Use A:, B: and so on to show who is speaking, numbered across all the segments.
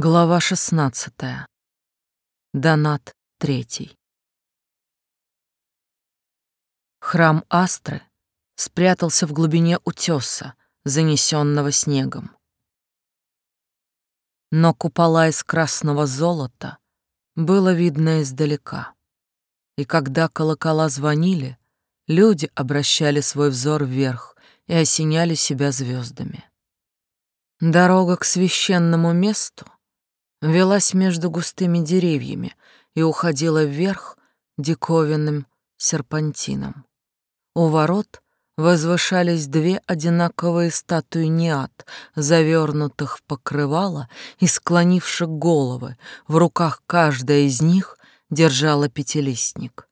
A: Глава шестнадцатая. Донат третий. Храм Астры спрятался в глубине утеса, занесенного снегом. Но купола из красного золота было видно издалека. И когда колокола звонили, люди обращали свой взор вверх и осеняли себя звездами. Дорога к священному месту велась между густыми деревьями и уходила вверх диковинным серпантином. У ворот возвышались две одинаковые статуи неат, завернутых в покрывало и склонивших головы. В руках каждая из них держала пятилистник.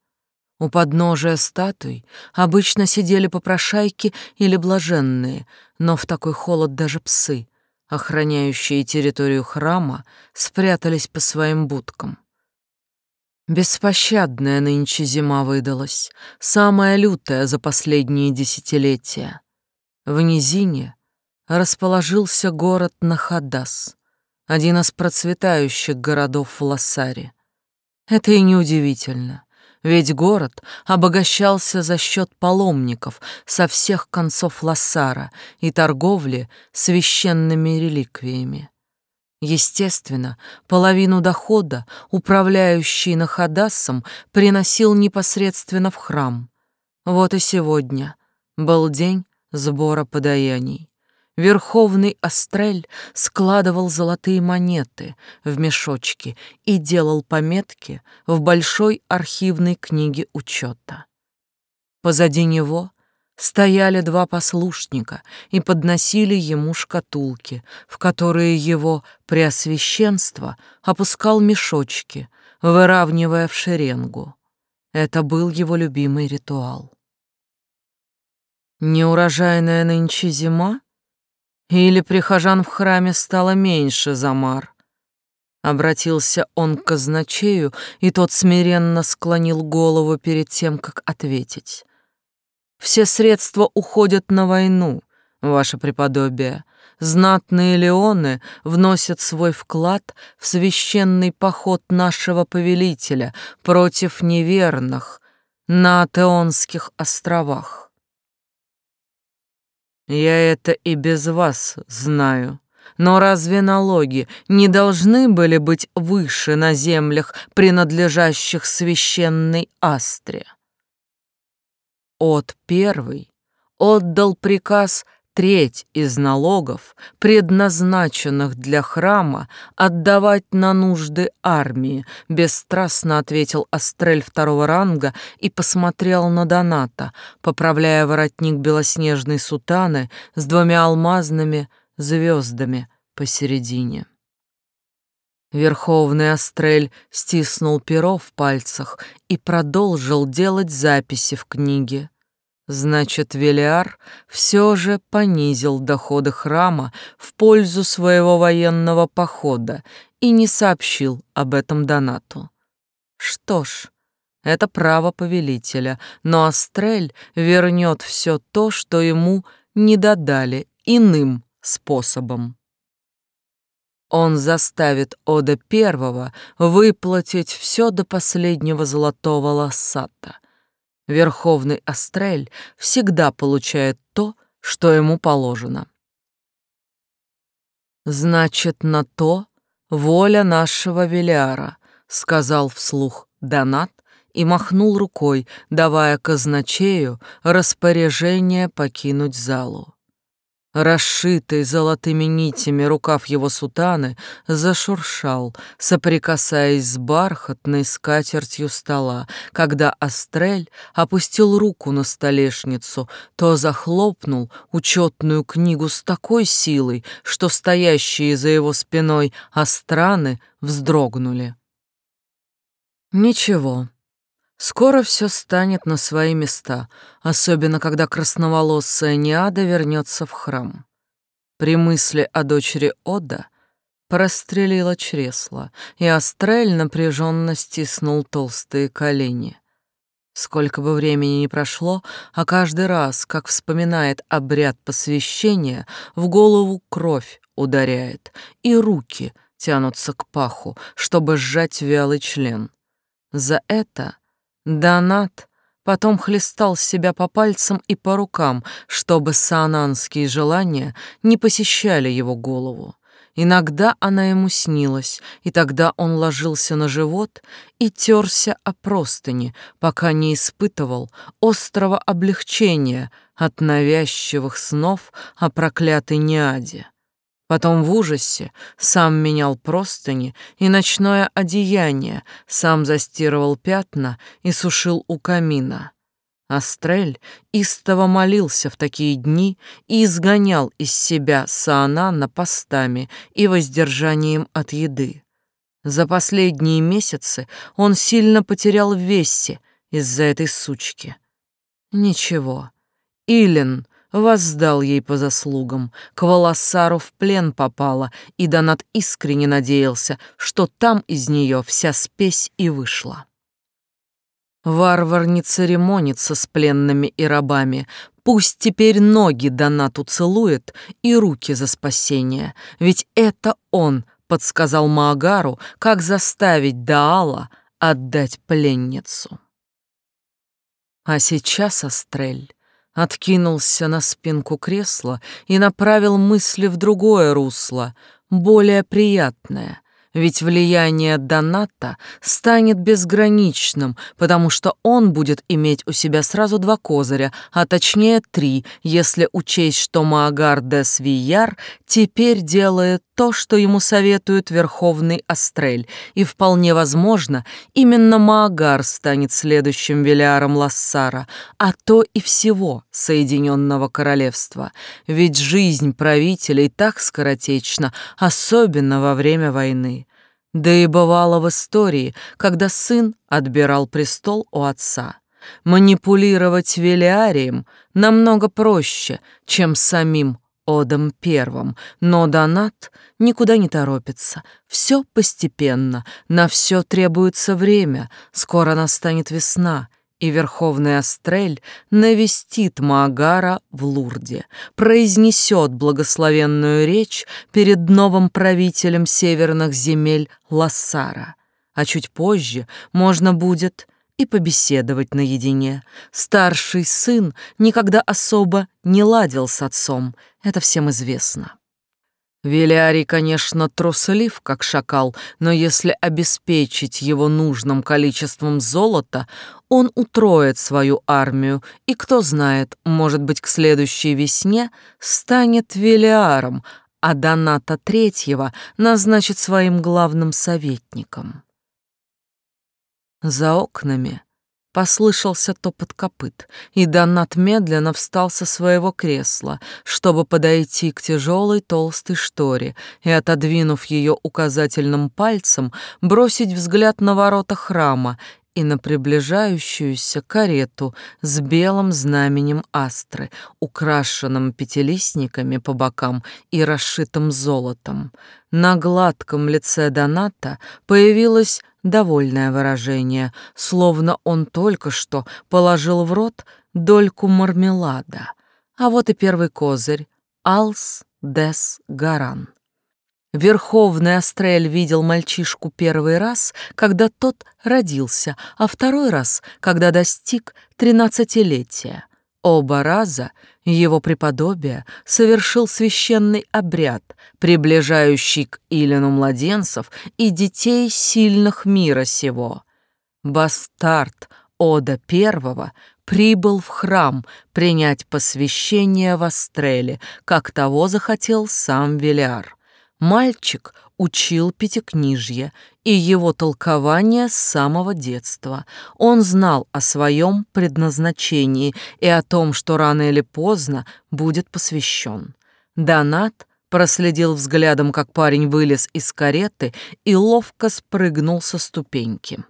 A: У подножия статуй обычно сидели попрошайки или блаженные, но в такой холод даже псы — охраняющие территорию храма, спрятались по своим будкам. Беспощадная нынче зима выдалась, самая лютая за последние десятилетия. В низине расположился город Нахадас, один из процветающих городов в Лассаре. Это и неудивительно ведь город обогащался за счет паломников со всех концов Лассара и торговли священными реликвиями. Естественно, половину дохода управляющий Нахадасом приносил непосредственно в храм. Вот и сегодня был день сбора подаяний. Верховный Астрель складывал золотые монеты в мешочки и делал пометки в большой архивной книге учета. Позади него стояли два послушника и подносили ему шкатулки, в которые его преосвященство опускал мешочки, выравнивая в шеренгу. Это был его любимый ритуал. Неурожайная нынче зима или прихожан в храме стало меньше, Замар? Обратился он к казначею, и тот смиренно склонил голову перед тем, как ответить. «Все средства уходят на войну, ваше преподобие. Знатные леоны вносят свой вклад в священный поход нашего повелителя против неверных на Атеонских островах. Я это и без вас знаю. Но разве налоги не должны были быть выше на землях, принадлежащих священной Астре? От первый отдал приказ треть из налогов, предназначенных для храма, отдавать на нужды армии, бесстрастно ответил Астрель второго ранга и посмотрел на Доната, поправляя воротник белоснежной сутаны с двумя алмазными звездами посередине. Верховный Астрель стиснул перо в пальцах и продолжил делать записи в книге. Значит, Велиар все же понизил доходы храма в пользу своего военного похода и не сообщил об этом Донату. Что ж, это право повелителя, но Астрель вернет все то, что ему не додали иным способом. Он заставит Ода Первого выплатить все до последнего золотого лассата — Верховный Астрель всегда получает то, что ему положено. «Значит, на то воля нашего Велиара», — сказал вслух Донат и махнул рукой, давая казначею распоряжение покинуть залу. Расшитый золотыми нитями рукав его сутаны зашуршал, соприкасаясь с бархатной скатертью стола. Когда Астрель опустил руку на столешницу, то захлопнул учетную книгу с такой силой, что стоящие за его спиной астраны вздрогнули. «Ничего», Скоро все станет на свои места, особенно когда красноволосая Неада вернется в храм. При мысли о дочери Ода прострелила чресло, и Астрель напряженно стиснул толстые колени. Сколько бы времени ни прошло, а каждый раз, как вспоминает обряд посвящения, в голову кровь ударяет, и руки тянутся к паху, чтобы сжать вялый член. За это Донат потом хлестал себя по пальцам и по рукам, чтобы саананские желания не посещали его голову. Иногда она ему снилась, и тогда он ложился на живот и терся о простыни, пока не испытывал острого облегчения от навязчивых снов о проклятой неаде. Потом в ужасе сам менял простыни и ночное одеяние, сам застирывал пятна и сушил у камина. Астрель истово молился в такие дни и изгонял из себя Саанана постами и воздержанием от еды. За последние месяцы он сильно потерял в весе из-за этой сучки. Ничего, Илен воздал ей по заслугам, к Волосару в плен попала, и Донат искренне надеялся, что там из нее вся спесь и вышла. Варвар не церемонится с пленными и рабами. Пусть теперь ноги Донату целует и руки за спасение, ведь это он подсказал Маагару, как заставить Даала отдать пленницу. А сейчас Астрель откинулся на спинку кресла и направил мысли в другое русло, более приятное, ведь влияние Доната станет безграничным, потому что он будет иметь у себя сразу два козыря, а точнее три, если учесть, что Маагар де Свияр теперь делает то, что ему советует Верховный Астрель, и вполне возможно, именно Маагар станет следующим Велиаром Лассара, а то и всего Соединенного Королевства, ведь жизнь правителей так скоротечна, особенно во время войны. Да и бывало в истории, когда сын отбирал престол у отца. Манипулировать Велиарием намного проще, чем самим Одом Первым, но Донат никуда не торопится. Все постепенно, на все требуется время, скоро настанет весна, и Верховный Астрель навестит Маагара в Лурде, произнесет благословенную речь перед новым правителем северных земель Лассара, а чуть позже можно будет и побеседовать наедине. Старший сын никогда особо не ладил с отцом, это всем известно. Велиарий, конечно, труслив, как шакал, но если обеспечить его нужным количеством золота, он утроит свою армию, и, кто знает, может быть, к следующей весне станет Велиаром, а Доната Третьего назначит своим главным советником. За окнами Послышался топот копыт, и Донат медленно встал со своего кресла, чтобы подойти к тяжелой толстой шторе и, отодвинув ее указательным пальцем, бросить взгляд на ворота храма и на приближающуюся карету с белым знаменем астры, украшенным пятилистниками по бокам и расшитым золотом. На гладком лице Доната появилось довольное выражение, словно он только что положил в рот дольку мармелада. А вот и первый козырь — Алс Дес Гаран. Верховный Астрель видел мальчишку первый раз, когда тот родился, а второй раз, когда достиг тринадцатилетия. Оба раза его преподобие совершил священный обряд, приближающий к Илину младенцев и детей сильных мира сего. Бастард Ода Первого прибыл в храм принять посвящение в Астреле, как того захотел сам Велиар. Мальчик учил пятикнижье и его толкование с самого детства. Он знал о своем предназначении и о том, что рано или поздно будет посвящен. Донат проследил взглядом, как парень вылез из кареты и ловко спрыгнул со ступеньки.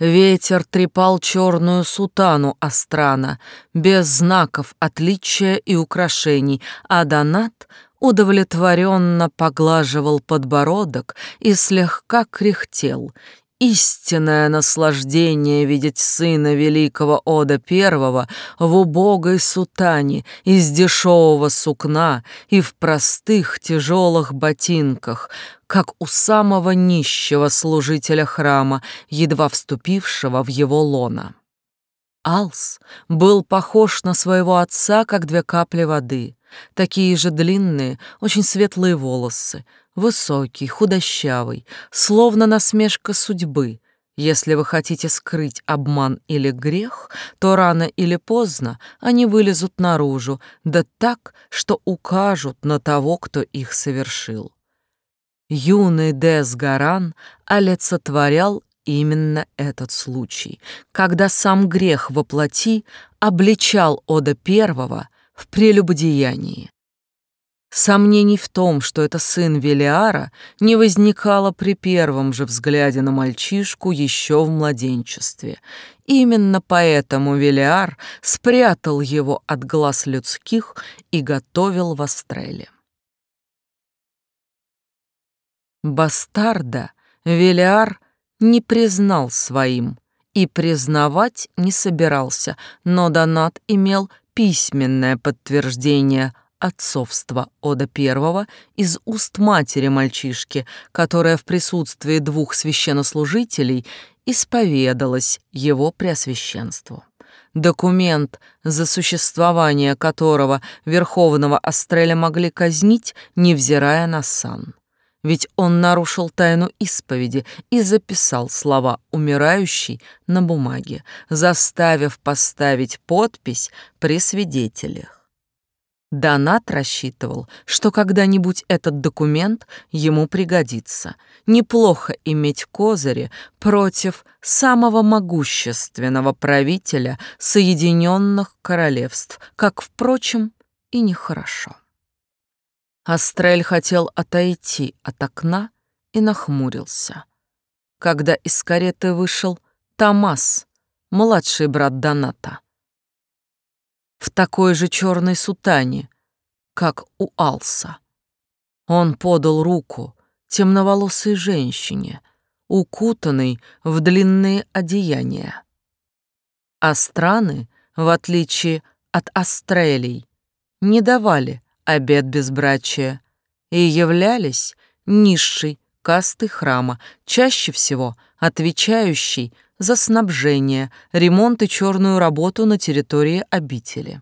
A: Ветер трепал черную сутану Астрана, без знаков отличия и украшений, а Донат удовлетворенно поглаживал подбородок и слегка кряхтел. истинное наслаждение видеть сына великого Ода Первого в убогой сутане из дешевого сукна и в простых тяжелых ботинках, как у самого нищего служителя храма, едва вступившего в его лона. Алс был похож на своего отца, как две капли воды, такие же длинные, очень светлые волосы, высокий, худощавый, словно насмешка судьбы. Если вы хотите скрыть обман или грех, то рано или поздно они вылезут наружу, да так, что укажут на того, кто их совершил. Юный Дес Гаран олицетворял именно этот случай, когда сам грех воплоти обличал Ода Первого в прелюбодеянии. Сомнений в том, что это сын Велиара, не возникало при первом же взгляде на мальчишку еще в младенчестве. Именно поэтому Велиар спрятал его от глаз людских и готовил в Астреле. Бастарда Велиар не признал своим и признавать не собирался, но Донат имел письменное подтверждение отцовства Ода Первого из уст матери мальчишки, которая в присутствии двух священнослужителей исповедалась его преосвященству. Документ, за существование которого Верховного Астреля могли казнить, невзирая на сан ведь он нарушил тайну исповеди и записал слова умирающей на бумаге, заставив поставить подпись при свидетелях. Донат рассчитывал, что когда-нибудь этот документ ему пригодится. Неплохо иметь козыри против самого могущественного правителя Соединенных Королевств, как, впрочем, и нехорошо. Астрель хотел отойти от окна и нахмурился. Когда из кареты вышел Томас, младший брат Доната, в такой же черной сутане, как у Алса. Он подал руку темноволосой женщине, укутанной в длинные одеяния. А в отличие от Астрелей, не давали обет безбрачия и являлись низшей кастой храма, чаще всего отвечающей за снабжение, ремонт и черную работу на территории обители.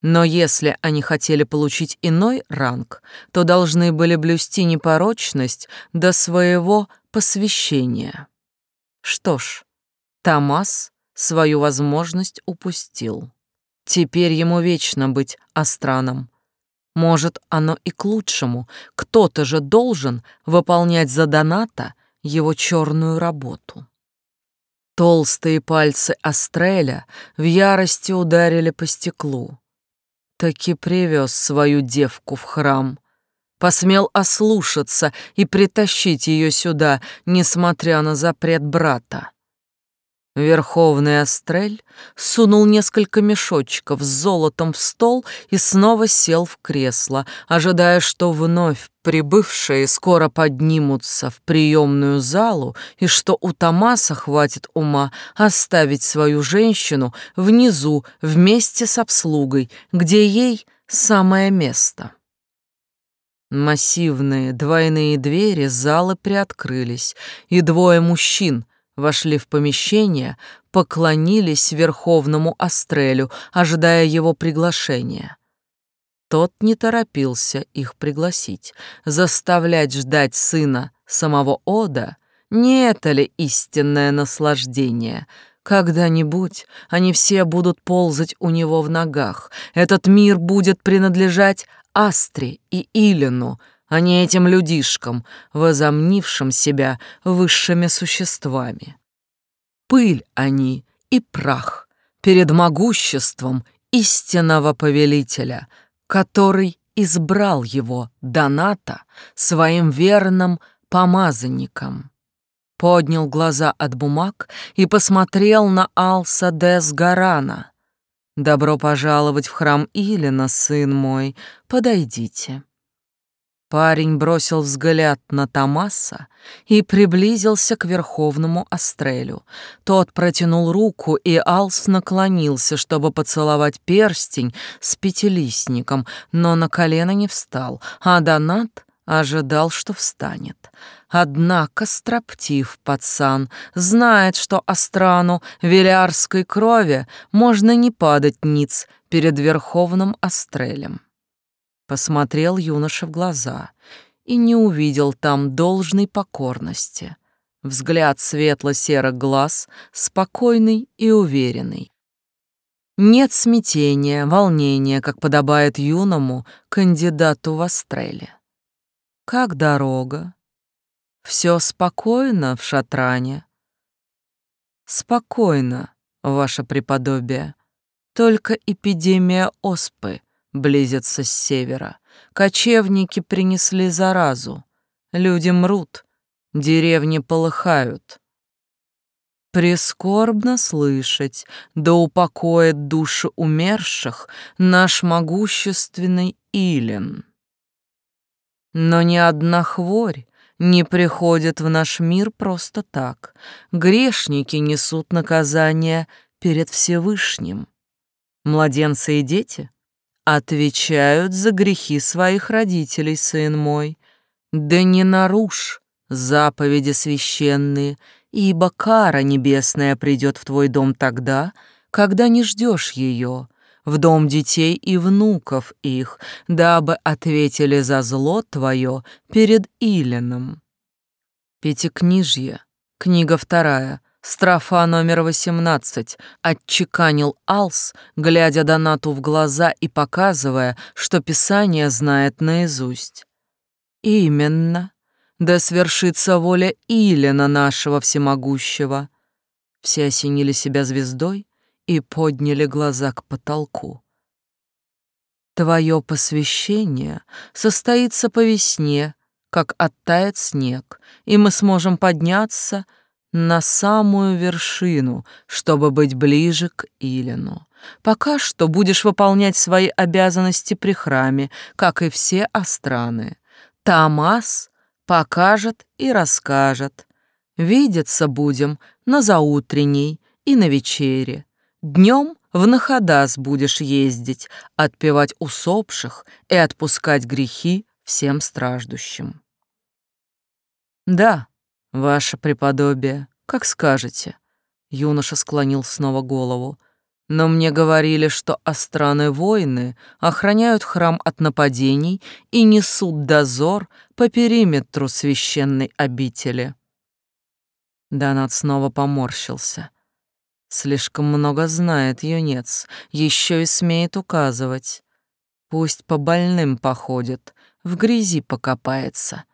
A: Но если они хотели получить иной ранг, то должны были блюсти непорочность до своего посвящения. Что ж, Томас свою возможность упустил. Теперь ему вечно быть астраном. Может, оно и к лучшему. Кто-то же должен выполнять за доната его черную работу. Толстые пальцы Астреля в ярости ударили по стеклу. Таки привез свою девку в храм. Посмел ослушаться и притащить ее сюда, несмотря на запрет брата. Верховный Астрель сунул несколько мешочков с золотом в стол и снова сел в кресло, ожидая, что вновь прибывшие скоро поднимутся в приемную залу и что у Томаса хватит ума оставить свою женщину внизу вместе с обслугой, где ей самое место. Массивные двойные двери залы приоткрылись, и двое мужчин вошли в помещение, поклонились Верховному Астрелю, ожидая его приглашения. Тот не торопился их пригласить. Заставлять ждать сына самого Ода — не это ли истинное наслаждение? Когда-нибудь они все будут ползать у него в ногах. Этот мир будет принадлежать Астре и Илину, а не этим людишкам, возомнившим себя высшими существами. Пыль они и прах перед могуществом истинного повелителя, который избрал его, Доната, своим верным помазанником. Поднял глаза от бумаг и посмотрел на Алса Дес Гарана. «Добро пожаловать в храм Илина, сын мой, подойдите». Парень бросил взгляд на Томаса и приблизился к верховному Астрелю. Тот протянул руку, и Алс наклонился, чтобы поцеловать перстень с пятилистником, но на колено не встал, а Донат ожидал, что встанет. Однако строптив пацан знает, что Астрану велиарской крови можно не падать ниц перед верховным Астрелем. Посмотрел юноша в глаза и не увидел там должной покорности. Взгляд светло-серых глаз, спокойный и уверенный. Нет смятения, волнения, как подобает юному кандидату в Астреле. Как дорога? Все спокойно в шатране? Спокойно, ваше преподобие. Только эпидемия оспы близится с севера. Кочевники принесли заразу. Люди мрут, деревни полыхают. Прискорбно слышать, да упокоит души умерших наш могущественный Илен. Но ни одна хворь не приходит в наш мир просто так. Грешники несут наказание перед Всевышним. Младенцы и дети отвечают за грехи своих родителей, сын мой. Да не нарушь заповеди священные, ибо кара небесная придет в твой дом тогда, когда не ждешь ее, в дом детей и внуков их, дабы ответили за зло твое перед Иленом. Пятикнижье, книга вторая, Строфа номер восемнадцать отчеканил Алс, глядя Донату в глаза и показывая, что Писание знает наизусть. «Именно. Да свершится воля Илина нашего всемогущего». Все осенили себя звездой и подняли глаза к потолку. «Твое посвящение состоится по весне, как оттает снег, и мы сможем подняться — на самую вершину, чтобы быть ближе к Илину. Пока что будешь выполнять свои обязанности при храме, как и все астраны. Тамас покажет и расскажет. Видеться будем на заутренней и на вечере. Днем в Находас будешь ездить, отпевать усопших и отпускать грехи всем страждущим. Да, «Ваше преподобие, как скажете». Юноша склонил снова голову. «Но мне говорили, что остраны воины охраняют храм от нападений и несут дозор по периметру священной обители». Донат снова поморщился. Слишком много знает юнец, еще и смеет указывать. Пусть по больным походит, в грязи покопается.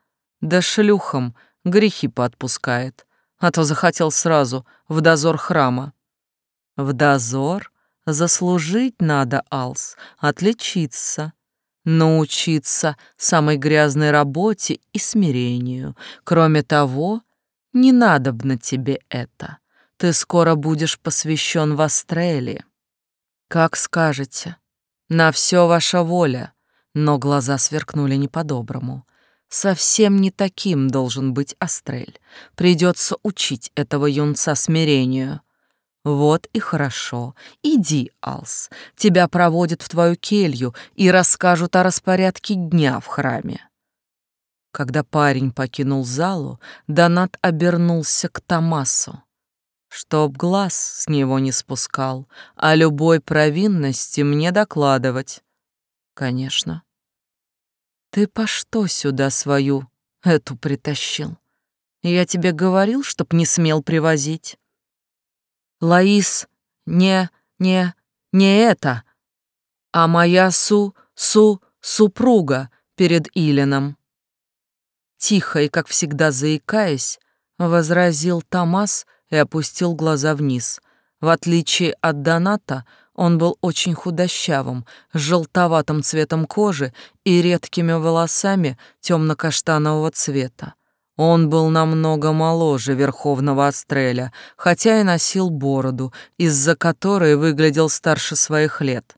A: Да шлюхам грехи поотпускает, а то захотел сразу в дозор храма. В дозор заслужить надо, Алс, отличиться, научиться самой грязной работе и смирению. Кроме того, не надобно тебе это. Ты скоро будешь посвящен в Астреле. Как скажете. На все ваша воля. Но глаза сверкнули не по-доброму. Совсем не таким должен быть Астрель. Придется учить этого юнца смирению. Вот и хорошо. Иди, Алс. Тебя проводят в твою келью и расскажут о распорядке дня в храме. Когда парень покинул залу, Донат обернулся к Томасу. Чтоб глаз с него не спускал, о любой провинности мне докладывать. Конечно. Ты по что сюда свою эту притащил? Я тебе говорил, чтоб не смел привозить. Лаис, не, не, не это, а моя су-су супруга перед Илином. Тихо и, как всегда заикаясь, возразил Томас и опустил глаза вниз. В отличие от Доната, он был очень худощавым, с желтоватым цветом кожи и редкими волосами темно-каштанового цвета. Он был намного моложе Верховного Астреля, хотя и носил бороду, из-за которой выглядел старше своих лет.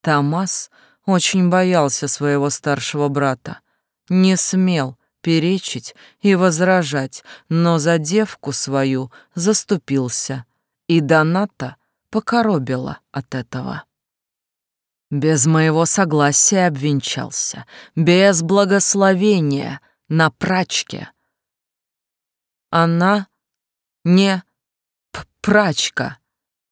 A: Томас очень боялся своего старшего брата. не смел перечить и возражать, но за девку свою заступился, и Доната покоробила от этого. Без моего согласия обвенчался, без благословения на прачке. Она не прачка.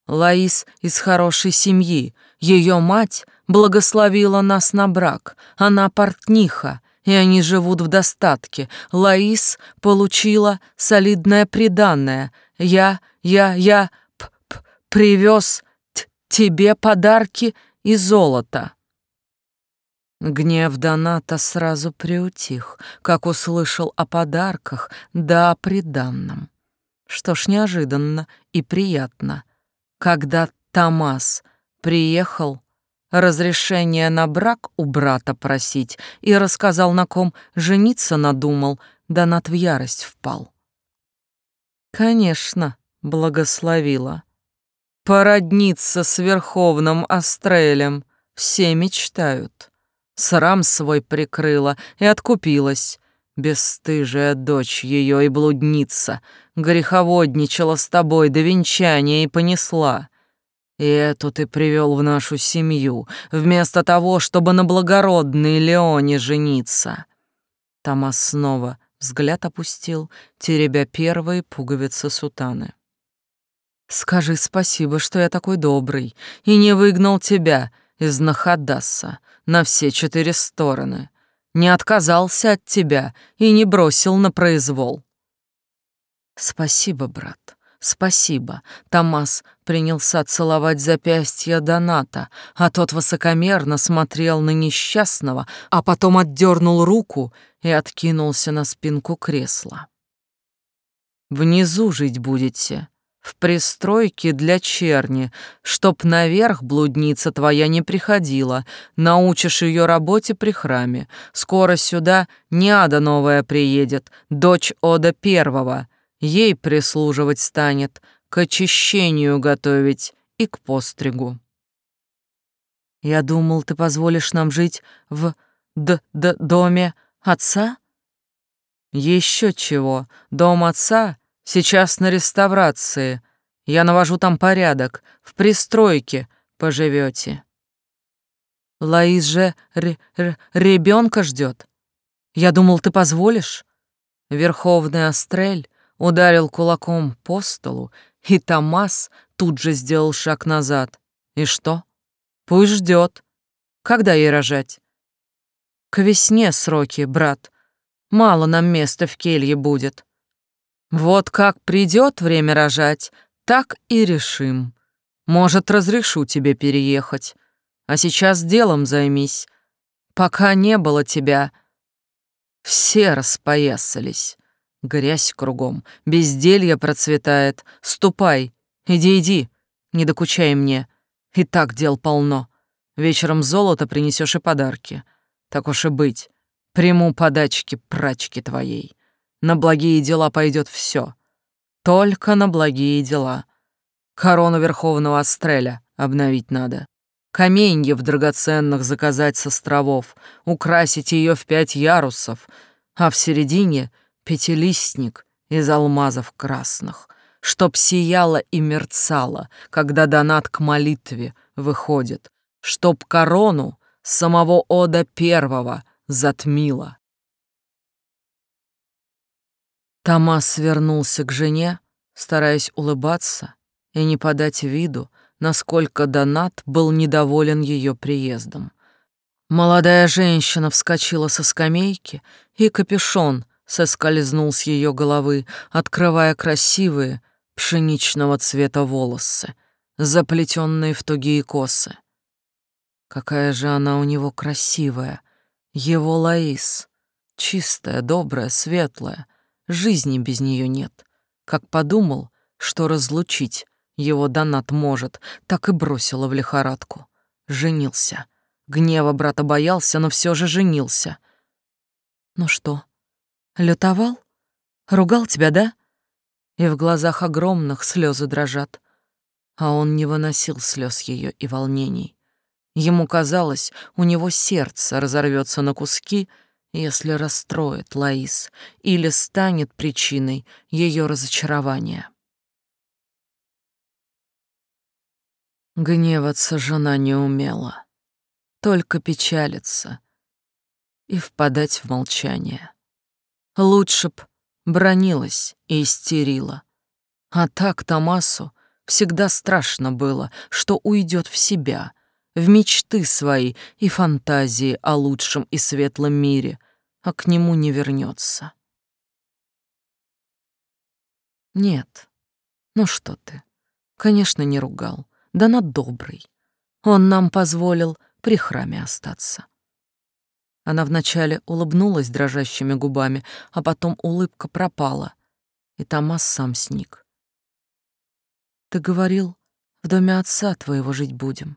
A: Лаис из хорошей семьи. Ее мать благословила нас на брак. Она портниха, и они живут в достатке. Лаис получила солидное приданное. Я, я, я привез тебе подарки и золото. Гнев Доната сразу приутих, как услышал о подарках да о приданном. Что ж, неожиданно и приятно. Когда Томас приехал, разрешение на брак у брата просить и рассказал, на ком жениться надумал, Донат в ярость впал. Конечно, благословила. Породниться с Верховным Астрелем все мечтают. Срам свой прикрыла и откупилась. Бесстыжая дочь ее и блудница греховодничала с тобой до венчания и понесла. И эту ты привел в нашу семью, вместо того, чтобы на благородной Леоне жениться. Томас снова взгляд опустил, теребя первые пуговицы сутаны. Скажи спасибо, что я такой добрый и не выгнал тебя из Нахадаса на все четыре стороны, не отказался от тебя и не бросил на произвол. Спасибо, брат, спасибо. Томас принялся целовать запястье Доната, а тот высокомерно смотрел на несчастного, а потом отдернул руку и откинулся на спинку кресла. Внизу жить будете, в пристройке для черни, чтоб наверх блудница твоя не приходила, научишь ее работе при храме. Скоро сюда не ада новая приедет, дочь Ода первого, ей прислуживать станет, к очищению готовить и к постригу. Я думал, ты позволишь нам жить в д-д-доме отца? Еще чего, дом отца — Сейчас на реставрации. Я навожу там порядок. В пристройке поживете. Лаис же ребенка ждет. Я думал, ты позволишь? Верховный Астрель ударил кулаком по столу, и Томас тут же сделал шаг назад. И что? Пусть ждет. Когда ей рожать? К весне сроки, брат. Мало нам места в келье будет. Вот как придет время рожать, так и решим. Может, разрешу тебе переехать. А сейчас делом займись. Пока не было тебя, все распоясались. Грязь кругом, безделье процветает. Ступай, иди, иди, не докучай мне. И так дел полно. Вечером золото принесешь и подарки. Так уж и быть, приму подачки прачки твоей. На благие дела пойдет все. Только на благие дела. Корону Верховного Астреля обновить надо. Каменье в драгоценных заказать с островов, украсить ее в пять ярусов, а в середине — пятилистник из алмазов красных, чтоб сияло и мерцало, когда донат к молитве выходит, чтоб корону самого Ода Первого затмило. Томас вернулся к жене, стараясь улыбаться и не подать виду, насколько Донат был недоволен ее приездом. Молодая женщина вскочила со скамейки, и капюшон соскользнул с ее головы, открывая красивые пшеничного цвета волосы, заплетенные в тугие косы. Какая же она у него красивая, его Лаис, чистая, добрая, светлая, Жизни без нее нет. Как подумал, что разлучить его донат может, так и бросила в лихорадку. Женился. Гнева брата боялся, но все же женился. Ну что, лютовал? Ругал тебя, да? И в глазах огромных слезы дрожат. А он не выносил слез ее и волнений. Ему казалось, у него сердце разорвется на куски, если расстроит Лаис или станет причиной ее разочарования. Гневаться жена не умела, только печалиться и впадать в молчание. Лучше б бронилась и истерила. А так Томасу всегда страшно было, что уйдет в себя, в мечты свои и фантазии о лучшем и светлом мире, а к нему не вернется. Нет, ну что ты, конечно, не ругал, да на добрый. Он нам позволил при храме остаться. Она вначале улыбнулась дрожащими губами, а потом улыбка пропала, и Томас сам сник. «Ты говорил, в доме отца твоего жить будем.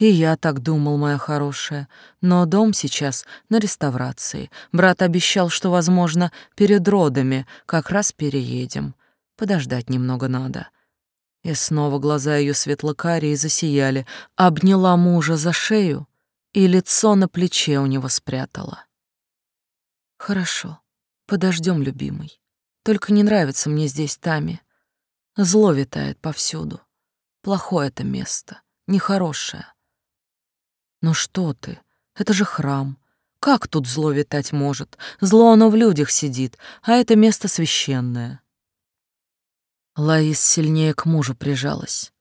A: И я так думал, моя хорошая, но дом сейчас на реставрации. Брат обещал, что, возможно, перед родами как раз переедем. Подождать немного надо. И снова глаза ее светлокарие засияли, обняла мужа за шею и лицо на плече у него спрятала. Хорошо, подождем, любимый. Только не нравится мне здесь Тами. Зло витает повсюду. Плохое это место, нехорошее. Ну что ты? Это же храм. Как тут зло витать может? Зло оно в людях сидит, а это место священное. Лаис сильнее к мужу прижалась.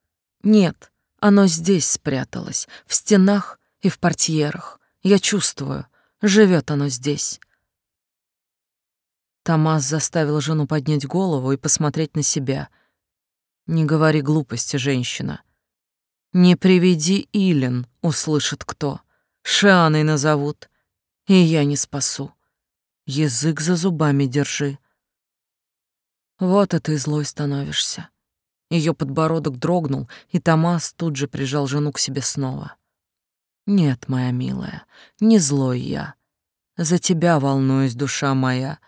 A: Нет, оно здесь спряталось, в стенах и в портьерах. Я чувствую, живет оно здесь. Томас заставил жену поднять голову и посмотреть на себя. «Не говори глупости, женщина. «Не приведи Илен», — услышит кто. «Шианой назовут, и я не спасу. Язык за зубами держи». Вот это и злой становишься. Ее подбородок дрогнул, и Томас тут же прижал жену к себе снова. «Нет, моя милая, не злой я. За тебя волнуюсь, душа моя.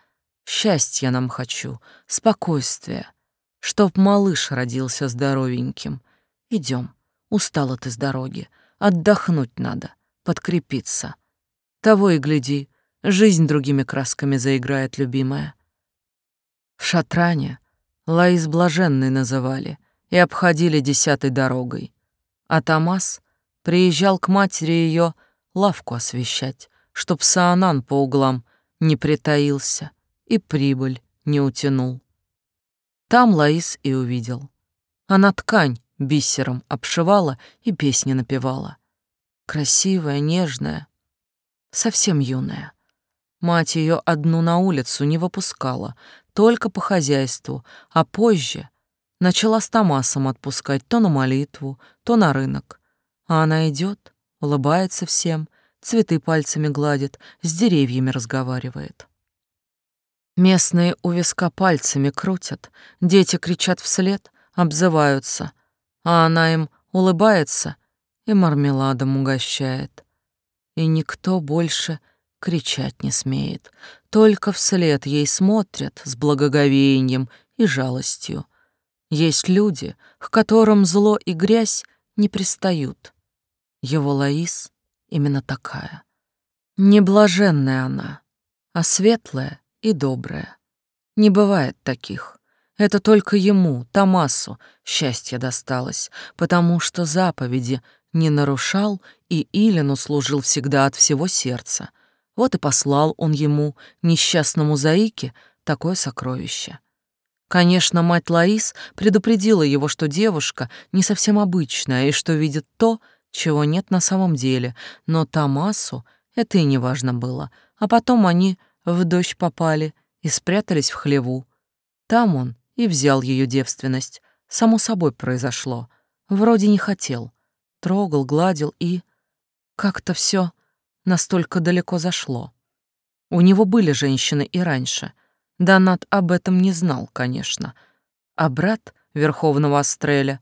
A: Счастья нам хочу, спокойствия, чтоб малыш родился здоровеньким. Идем. Устала ты с дороги. Отдохнуть надо, подкрепиться. Того и гляди, жизнь другими красками заиграет, любимая. В шатране Лаис Блаженной называли и обходили десятой дорогой. А Томас приезжал к матери ее лавку освещать, чтоб Саанан по углам не притаился и прибыль не утянул. Там Лаис и увидел. Она ткань бисером обшивала и песни напевала. Красивая, нежная, совсем юная. Мать ее одну на улицу не выпускала, только по хозяйству, а позже начала с Томасом отпускать то на молитву, то на рынок. А она идет, улыбается всем, цветы пальцами гладит, с деревьями разговаривает. Местные у виска пальцами крутят, дети кричат вслед, обзываются, а она им улыбается и мармеладом угощает. И никто больше кричать не смеет, только вслед ей смотрят с благоговением и жалостью. Есть люди, к которым зло и грязь не пристают. Его Лаис именно такая. Не блаженная она, а светлая и добрая. Не бывает таких. Это только ему, Томасу, счастье досталось, потому что заповеди не нарушал и Илину служил всегда от всего сердца. Вот и послал он ему, несчастному Заике, такое сокровище. Конечно, мать Лаис предупредила его, что девушка не совсем обычная и что видит то, чего нет на самом деле, но Томасу это и не важно было. А потом они в дождь попали и спрятались в хлеву. Там он и взял ее девственность. Само собой произошло. Вроде не хотел. Трогал, гладил и... Как-то все настолько далеко зашло. У него были женщины и раньше. Донат об этом не знал, конечно. А брат Верховного Астреля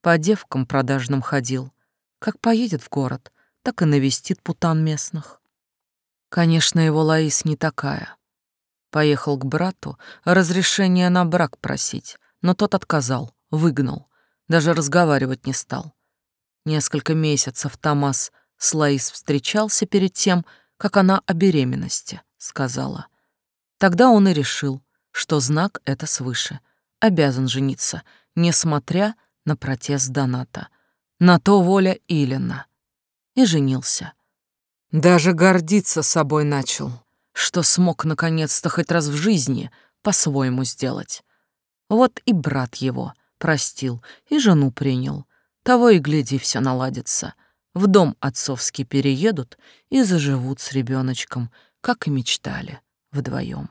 A: по девкам продажным ходил. Как поедет в город, так и навестит путан местных. Конечно, его Лаис не такая. Поехал к брату разрешение на брак просить, но тот отказал, выгнал, даже разговаривать не стал. Несколько месяцев Томас с Лаис встречался перед тем, как она о беременности сказала. Тогда он и решил, что знак это свыше, обязан жениться, несмотря на протест Доната. На то воля Илина. И женился. Даже гордиться собой начал, что смог наконец-то хоть раз в жизни по-своему сделать. Вот и брат его простил, и жену принял. Того и гляди, все наладится. В дом отцовский переедут и заживут с ребеночком, как и мечтали, вдвоем.